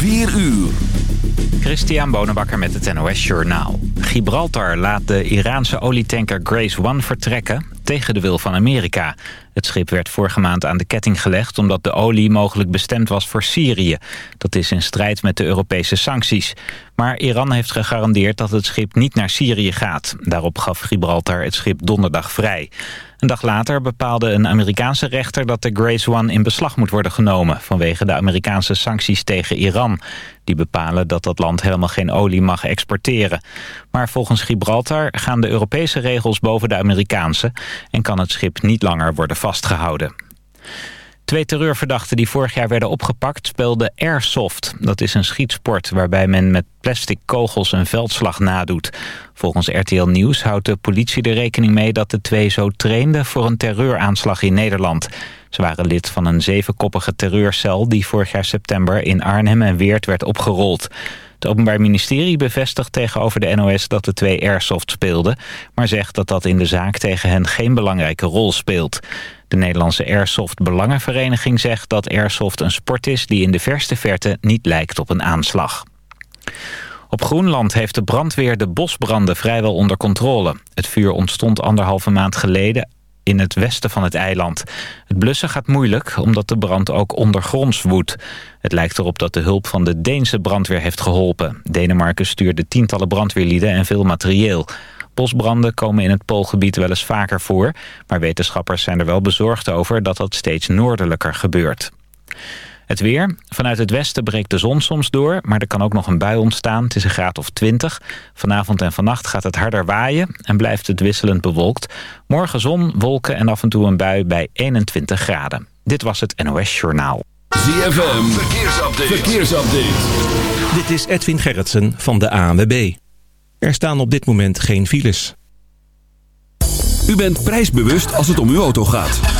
4 uur. Christian Bonenbakker met het NOS Journaal. Gibraltar laat de Iraanse olietanker Grace One vertrekken tegen de wil van Amerika. Het schip werd vorige maand aan de ketting gelegd omdat de olie mogelijk bestemd was voor Syrië. Dat is in strijd met de Europese sancties. Maar Iran heeft gegarandeerd dat het schip niet naar Syrië gaat. Daarop gaf Gibraltar het schip donderdag vrij. Een dag later bepaalde een Amerikaanse rechter dat de Grace One in beslag moet worden genomen... vanwege de Amerikaanse sancties tegen Iran. Die bepalen dat dat land helemaal geen olie mag exporteren. Maar volgens Gibraltar gaan de Europese regels boven de Amerikaanse... en kan het schip niet langer worden vastgehouden. Twee terreurverdachten die vorig jaar werden opgepakt speelden airsoft. Dat is een schietsport waarbij men met plastic kogels een veldslag nadoet. Volgens RTL Nieuws houdt de politie er rekening mee dat de twee zo trainden voor een terreuraanslag in Nederland. Ze waren lid van een zevenkoppige terreurcel die vorig jaar september in Arnhem en Weert werd opgerold. Het Openbaar Ministerie bevestigt tegenover de NOS dat de twee airsoft speelden... maar zegt dat dat in de zaak tegen hen geen belangrijke rol speelt. De Nederlandse Airsoft Belangenvereniging zegt dat airsoft een sport is... die in de verste verte niet lijkt op een aanslag. Op Groenland heeft de brandweer de bosbranden vrijwel onder controle. Het vuur ontstond anderhalve maand geleden in het westen van het eiland. Het blussen gaat moeilijk omdat de brand ook ondergronds woedt. Het lijkt erop dat de hulp van de Deense brandweer heeft geholpen. Denemarken stuurde tientallen brandweerlieden en veel materieel. Bosbranden komen in het Poolgebied wel eens vaker voor... maar wetenschappers zijn er wel bezorgd over dat dat steeds noordelijker gebeurt. Het weer. Vanuit het westen breekt de zon soms door, maar er kan ook nog een bui ontstaan. Het is een graad of 20. Vanavond en vannacht gaat het harder waaien en blijft het wisselend bewolkt. Morgen zon, wolken en af en toe een bui bij 21 graden. Dit was het NOS Journaal. ZFM, verkeersupdate. verkeersupdate. Dit is Edwin Gerritsen van de ANWB. Er staan op dit moment geen files. U bent prijsbewust als het om uw auto gaat.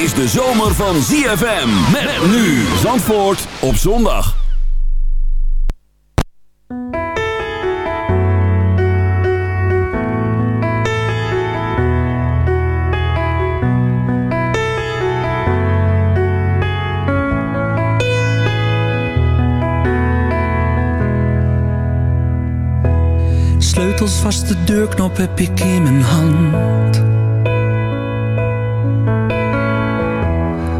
Is de zomer van ZFM. Met nu Zandvoort op zondag. Sleutels vast, de deurknop heb ik in mijn hand.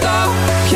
stop.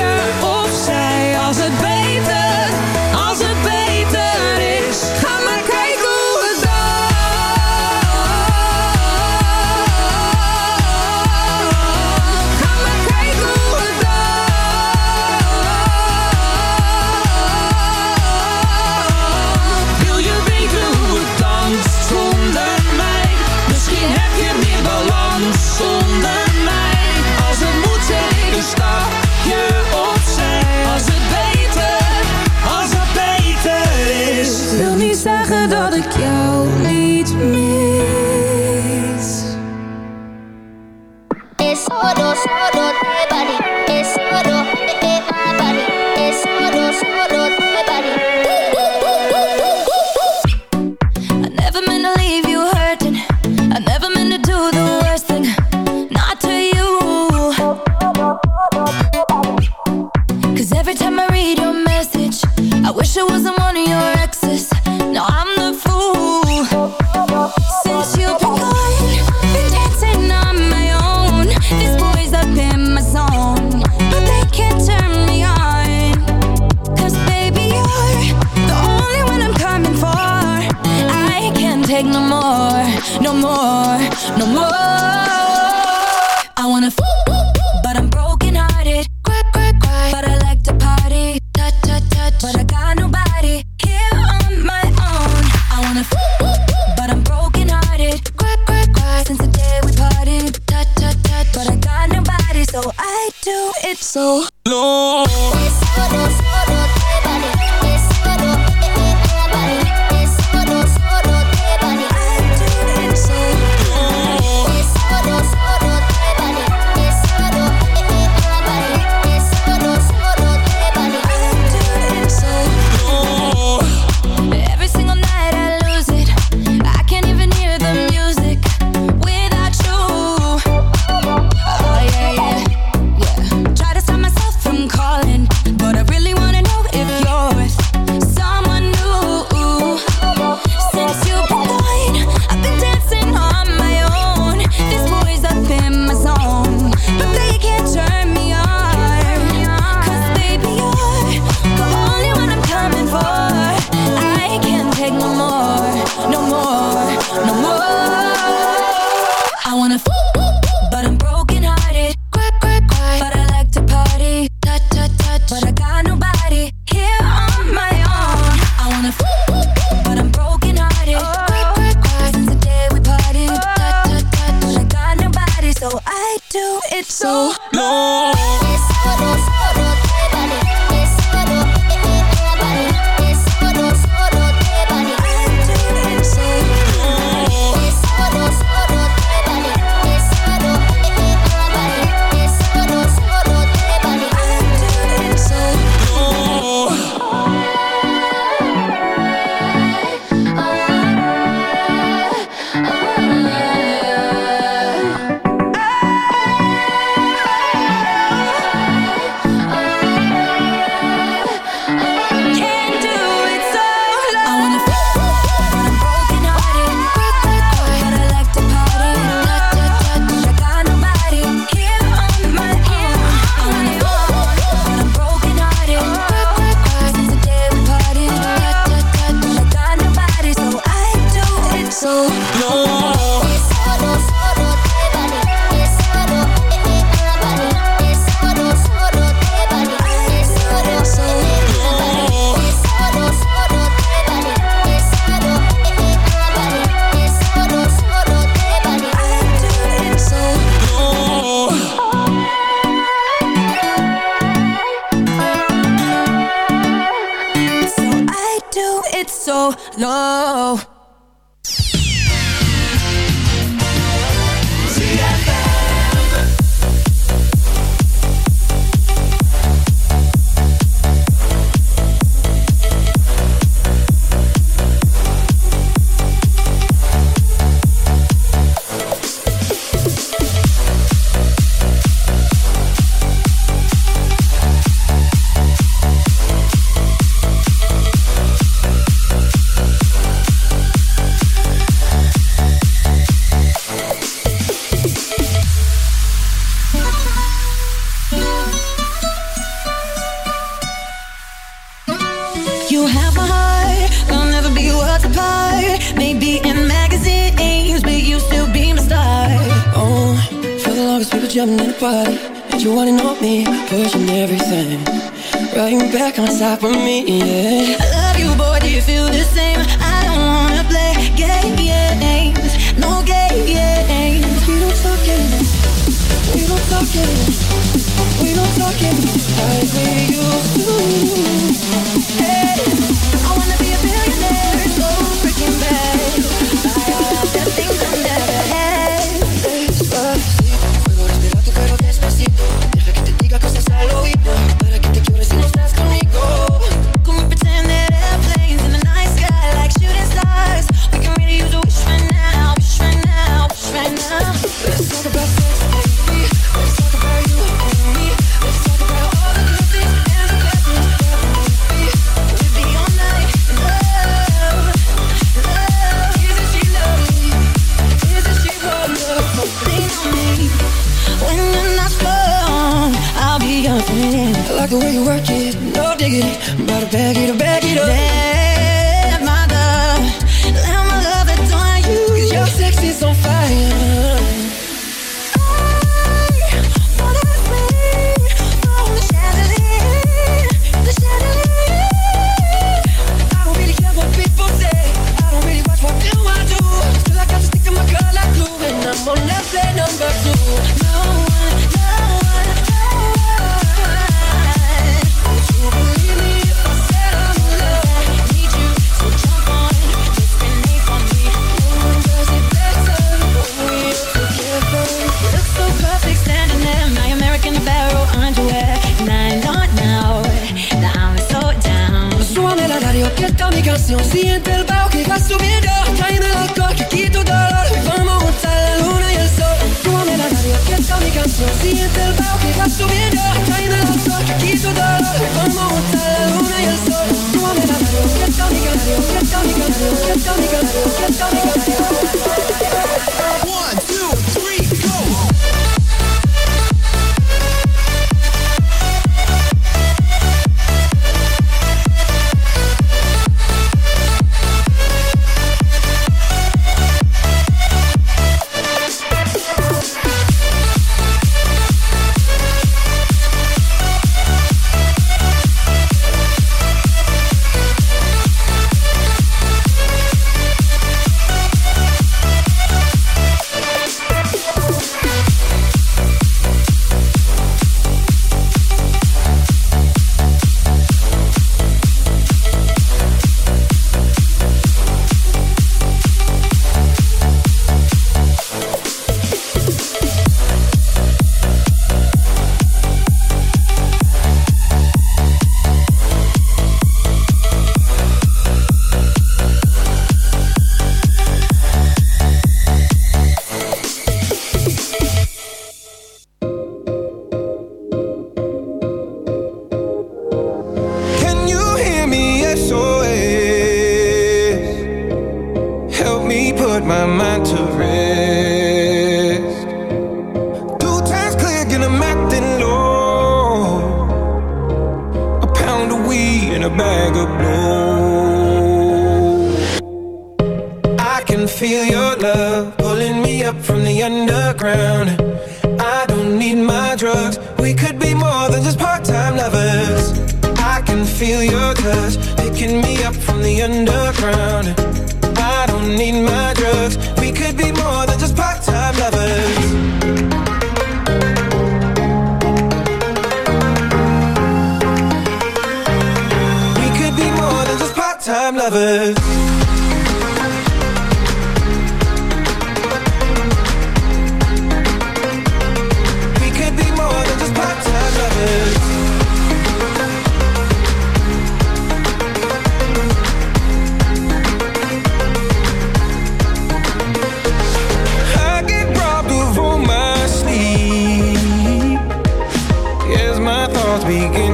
begin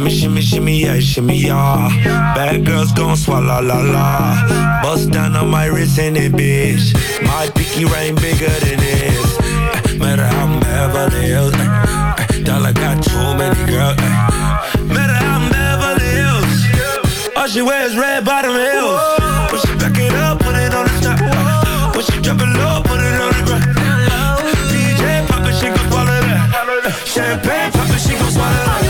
Shimmy, shimmy, shimmy, yeah, shimmy, yeah. Bad girls gon' swallow la la. Bust down on my wrist and it, bitch. My pinky ring bigger than this. Eh, Matter how I'm Beverly Hills. eh, eh, Dollar got too many girls. eh. Matter how I'm Beverly Hills. All she wears red bottom heels. When she back it up, put it on the top. eh. When she drop it low, put it on the ground. DJ pop it, she gon' swallow that. Champagne pop it, she gon' swallow that.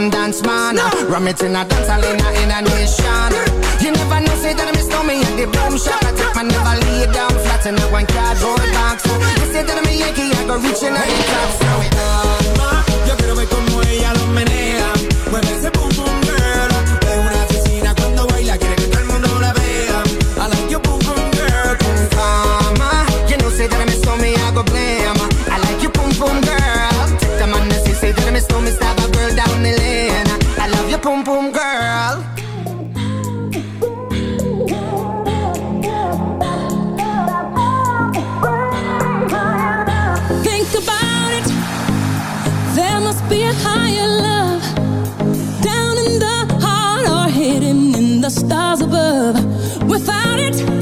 Amsterdam dance man. No. Ram it in a dance hall in a, in a nation. You never know, say that I'm a stormy at the boom shot. I take my never lay down flat in a one cardboard box. You say that I'm a Yankee, I go reaching out the top. Without it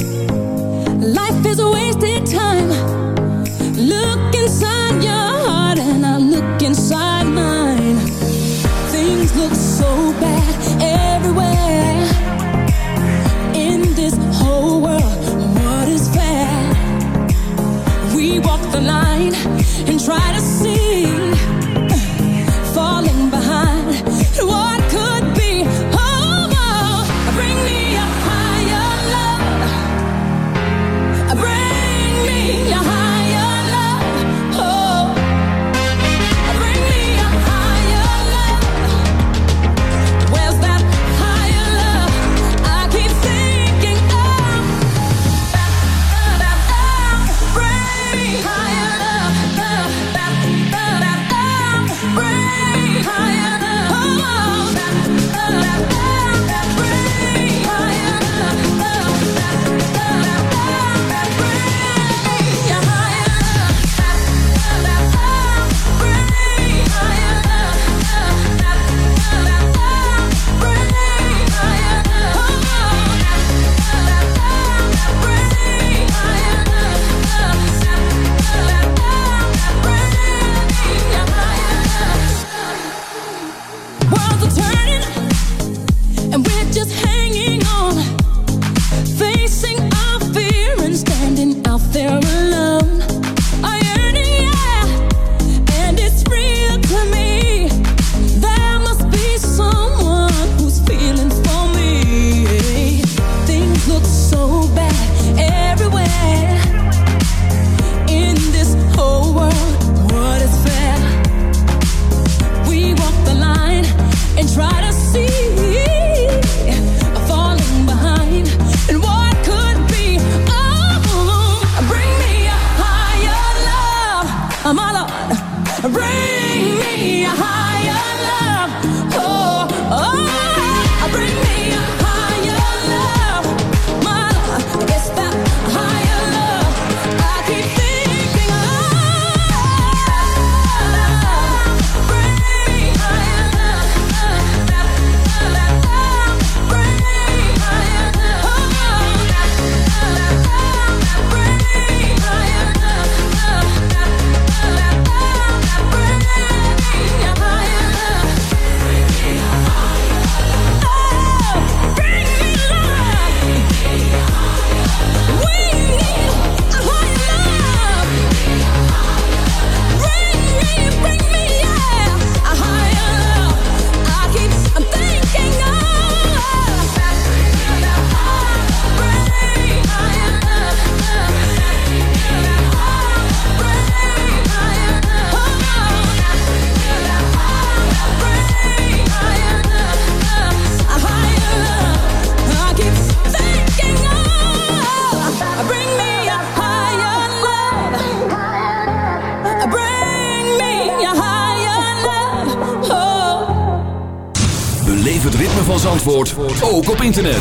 internet.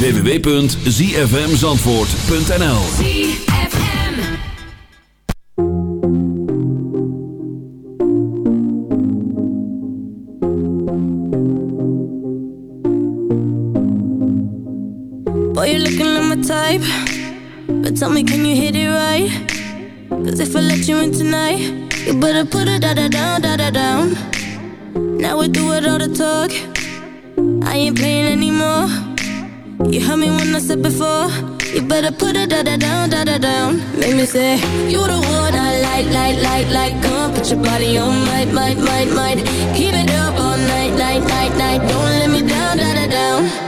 www.zfmzandvoort.nl Boy, you're looking like my type. But tell me, can you hit it right? Cause if I let you in tonight, you better put it da da down, da da down. Now we do it all the talk. Ain't playing anymore. You heard me when I said before. You better put it da da down, da da down. Make me say, You the one I like, like, like, like. Come put your body on, might, might, might, might. Keep it up all night, night, night, night. Don't let me down, da da down.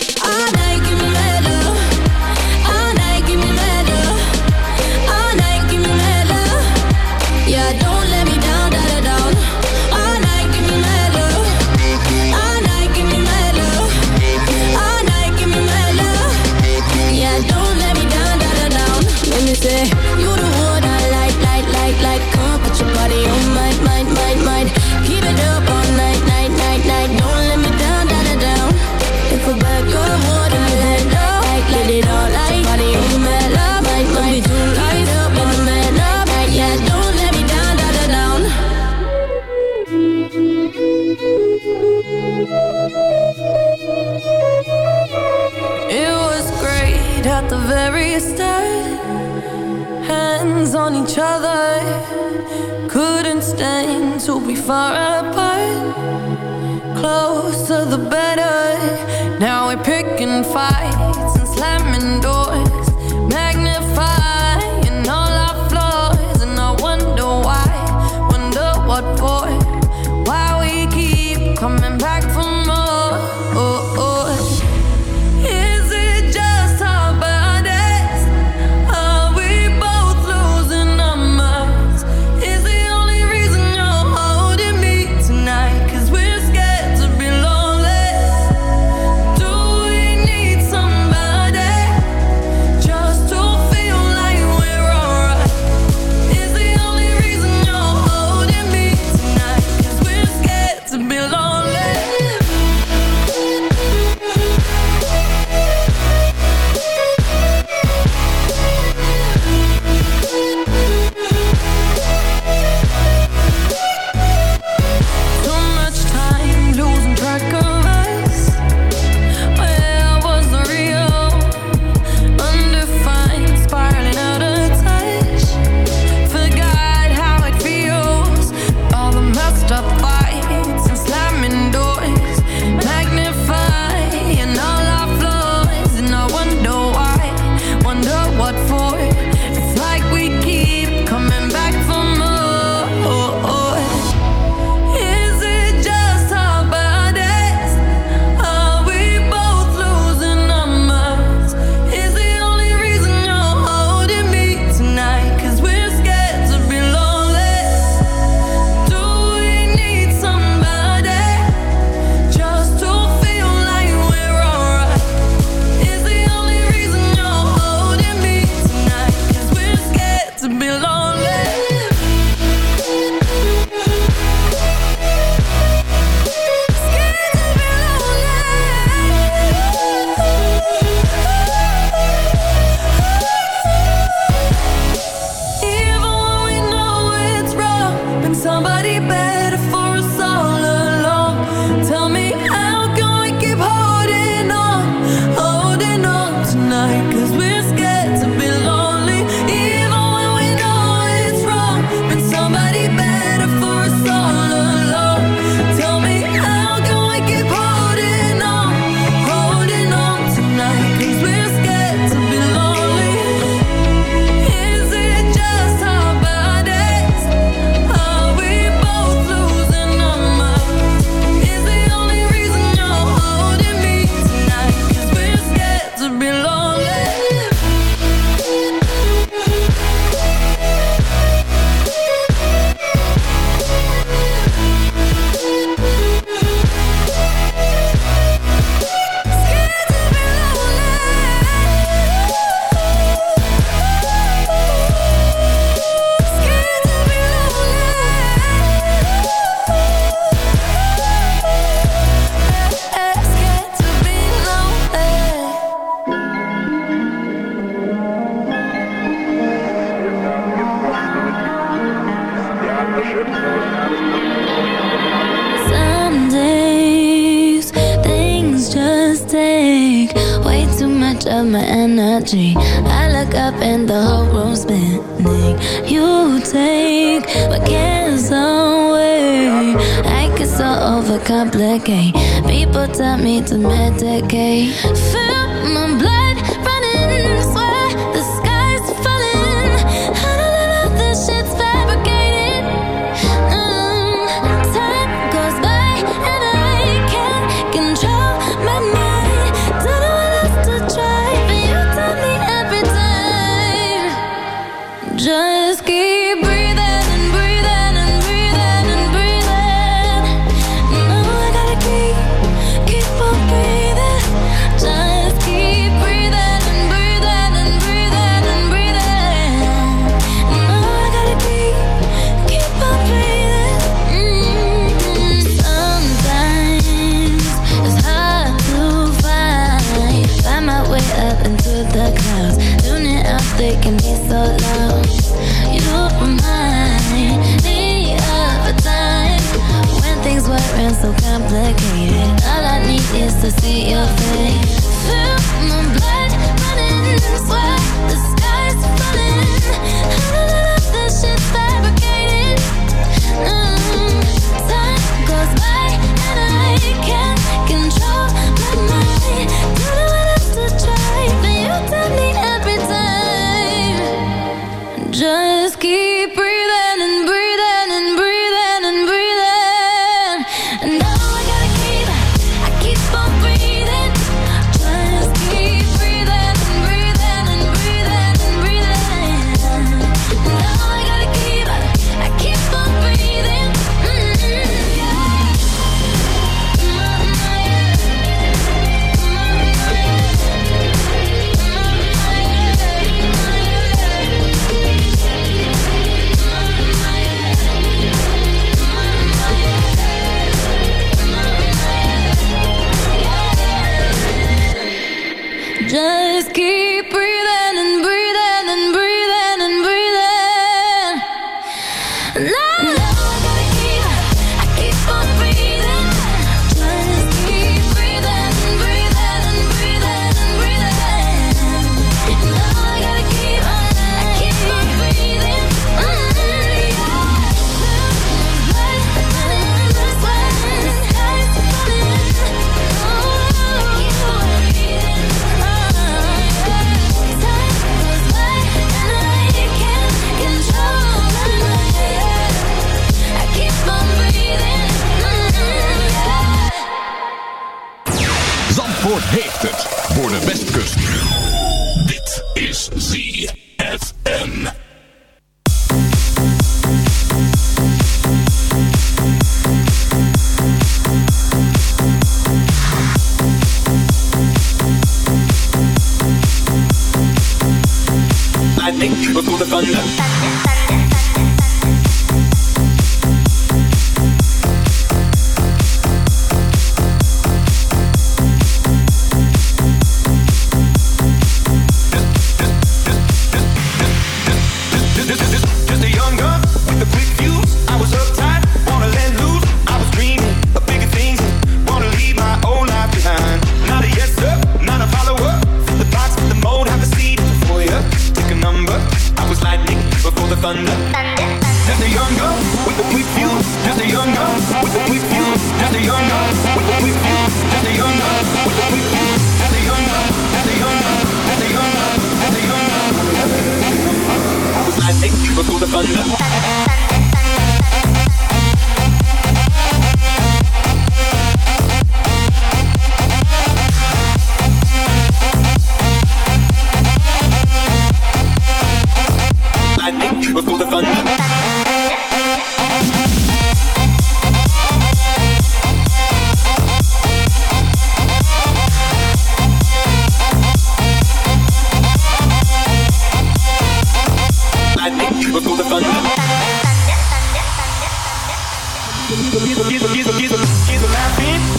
couldn't fight.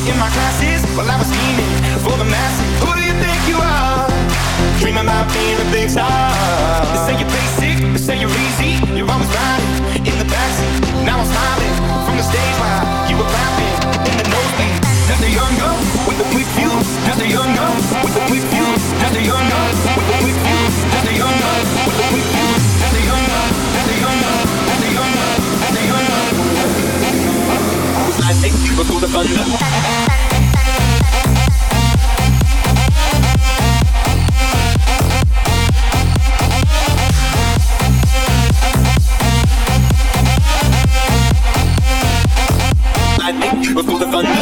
in my classes while I was scheming for the masses. Who do you think you are? Dreaming about being a big star. They say you're basic, they say you're easy. You're always riding in the backseat. Now I'm smiling from the stage while you were clapping in the nosebleed. Now they're younger with the quick view. Now they're younger with Lightning before the thunder.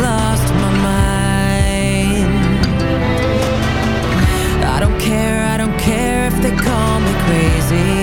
see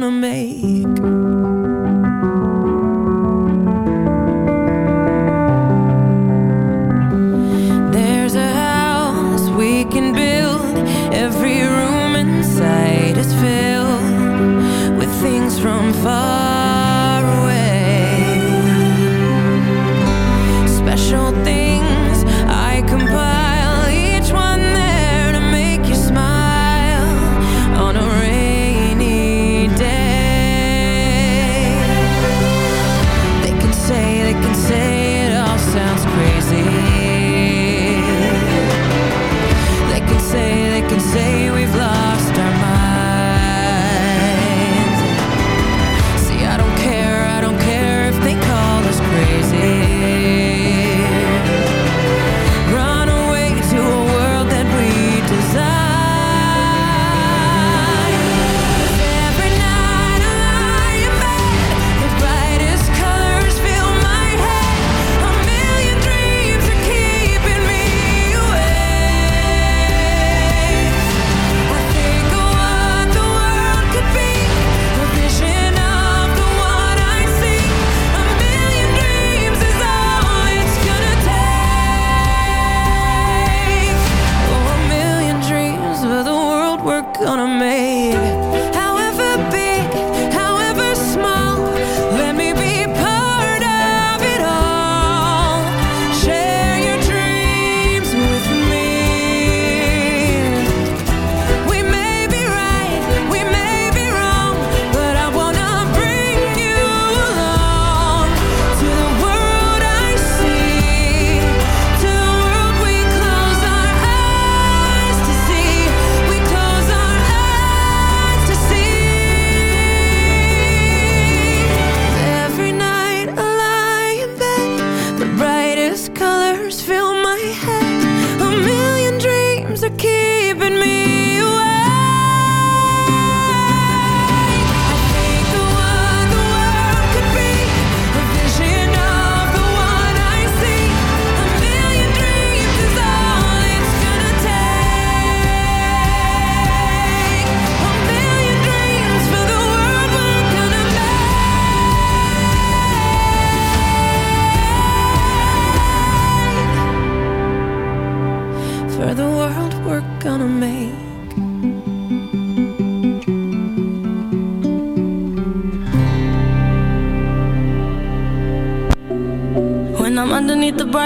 gonna make.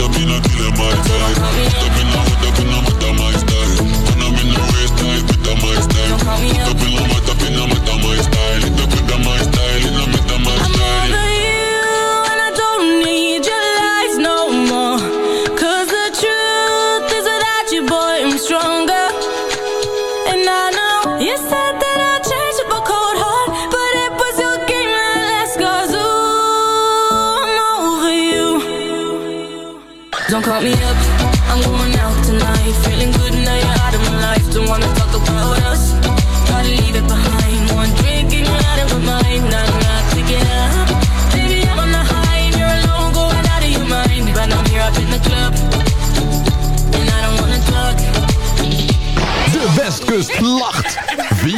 up in a killer my up in a hooked up my style. My style. Up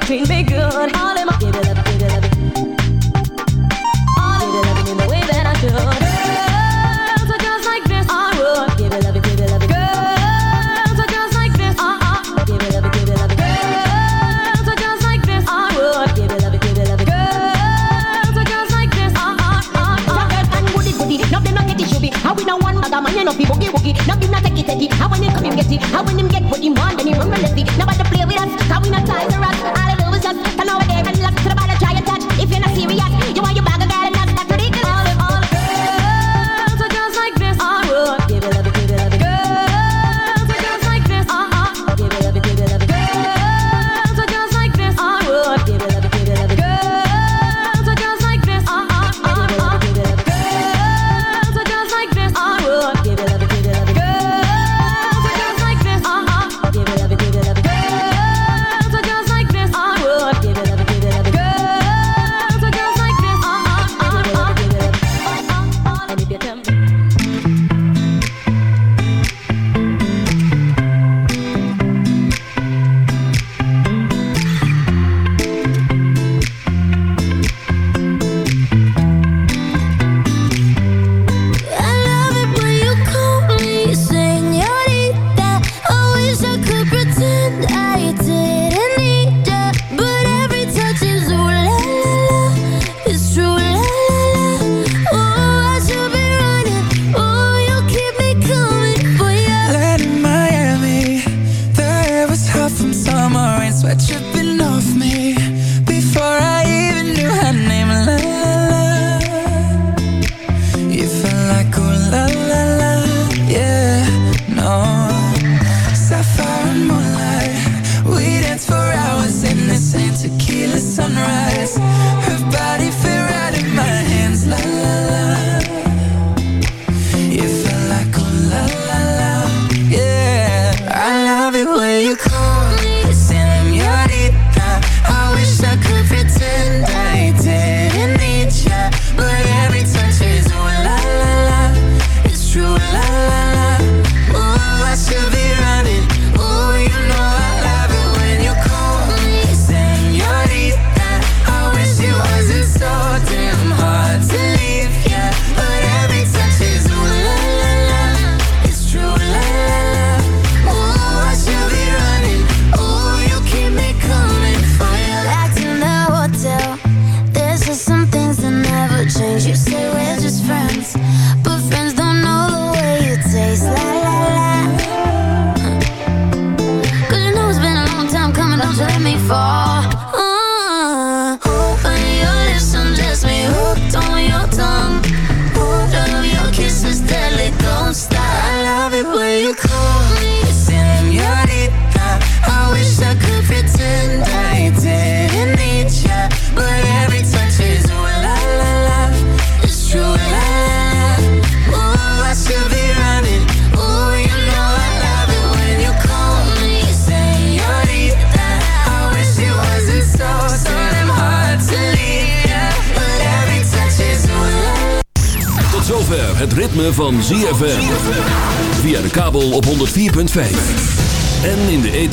clean, be good. All